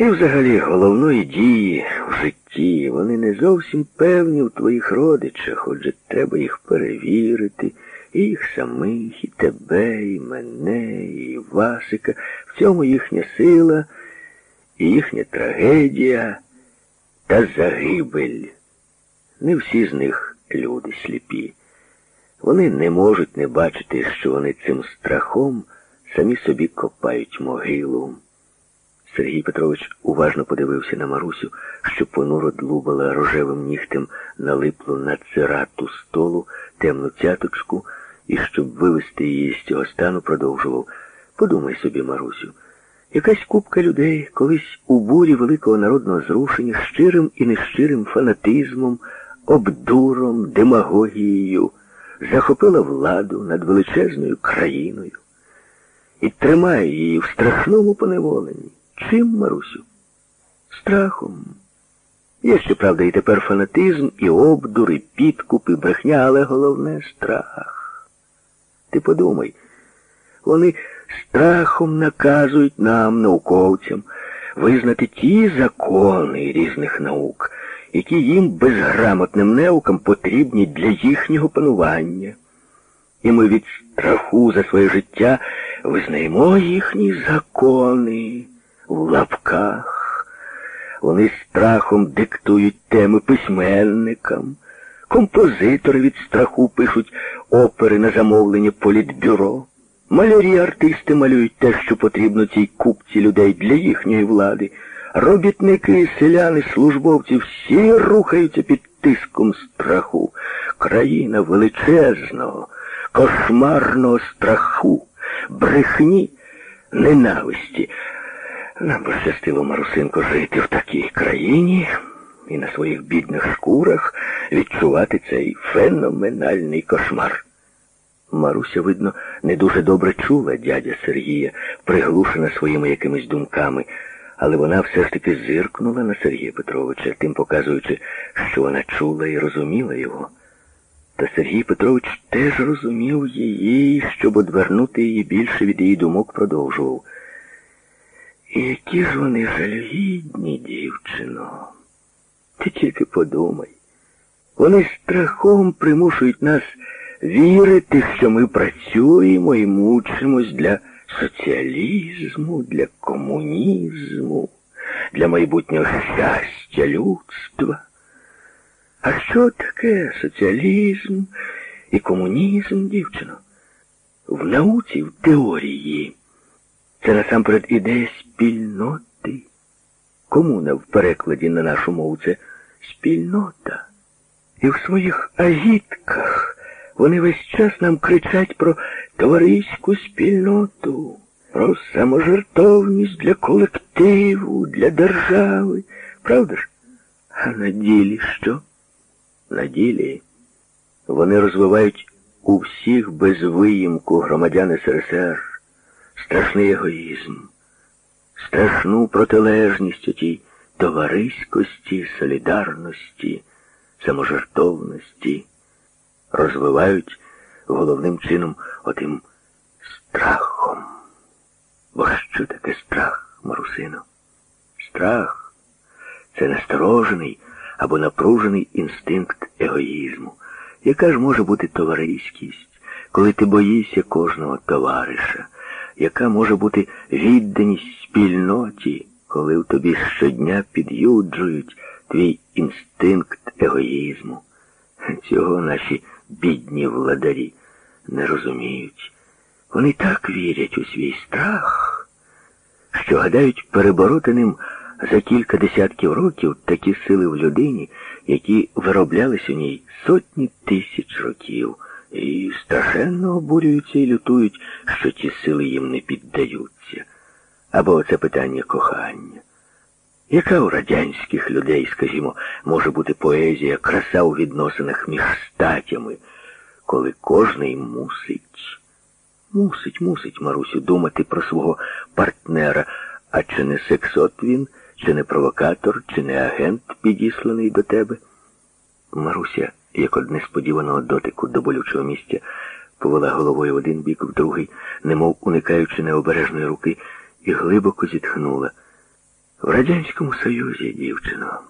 І взагалі головної дії в житті вони не зовсім певні в твоїх родичах, отже, треба їх перевірити, і їх самих, і тебе, і мене, і Васика. В цьому їхня сила і їхня трагедія та загибель. Не всі з них люди сліпі. Вони не можуть не бачити, що вони цим страхом самі собі копають могилу. Сергій Петрович уважно подивився на Марусю, що понуро длубала рожевим нігтем налиплу на цирату столу темну цяточку, і щоб вивести її з цього стану, продовжував. Подумай собі, Марусю, якась купка людей колись у бурі великого народного зрушення щирим і нещирим фанатизмом, обдуром, демагогією захопила владу над величезною країною і тримає її в страшному поневоленні. Чим, Марусю? Страхом. Є, щоправда, і тепер фанатизм, і обдур, і підкуп, і брехня, але головне страх. Ти подумай, вони страхом наказують нам, науковцям, визнати ті закони різних наук, які їм безграмотним неукам потрібні для їхнього панування. І ми від страху за своє життя визнаємо їхні закони в лапках. Вони страхом диктують теми письменникам. Композитори від страху пишуть опери на замовлення політбюро. Малярі артисти малюють те, що потрібно цій купці людей для їхньої влади. Робітники, селяни, службовці всі рухаються під тиском страху. Країна величезного, кошмарного страху, брехні, ненависті. Нам пощастило, Марусинко, жити в такій країні і на своїх бідних шкурах відчувати цей феноменальний кошмар. Маруся, видно, не дуже добре чула дядя Сергія, приглушена своїми якимись думками, але вона все ж таки зиркнула на Сергія Петровича, тим показуючи, що вона чула і розуміла його. Та Сергій Петрович теж розумів її, щоб одвернути її більше від її думок, продовжував. І які ж вони жалюгідні, дівчино. Ти тільки подумай. Вони страхом примушують нас вірити, що ми працюємо і мучимось для соціалізму, для комунізму, для майбутнього щастя людства. А що таке соціалізм і комунізм, дівчино? В науці, в теорії. Це насамперед ідея спільноти. Комуна в перекладі на нашу мову це спільнота. І в своїх агітках вони весь час нам кричать про товариську спільноту, про саможертовність для колективу, для держави. Правда ж? А на ділі що? На ділі вони розвивають у всіх без виїмку громадян СРСР страшний егоїзм, страшну протилежність у тій товариськості, солідарності, саможертовності, розвивають головним чином отим страхом. Бо що таке страх, Марусино? Страх це насторожений або напружений інстинкт егоїзму. Яка ж може бути товариськість, коли ти боїшся кожного товариша? Яка може бути відданість спільноті, коли в тобі щодня під'юджують твій інстинкт егоїзму. Цього наші бідні владарі не розуміють. Вони так вірять у свій страх, що гадають перебороти ним за кілька десятків років такі сили в людині, які вироблялись у ній сотні тисяч років і страшенно обурюються і лютують, що ті сили їм не піддаються. Або це питання кохання. Яка у радянських людей, скажімо, може бути поезія, краса у відносинах між статями, коли кожний мусить, мусить, мусить, Марусю, думати про свого партнера, а чи не сексот він, чи не провокатор, чи не агент, підісланий до тебе? Маруся як од несподіваного дотику до болючого місця, повела головою в один бік, в другий, немов уникаючи необережної руки, і глибоко зітхнула. В Радянському Союзі, дівчино,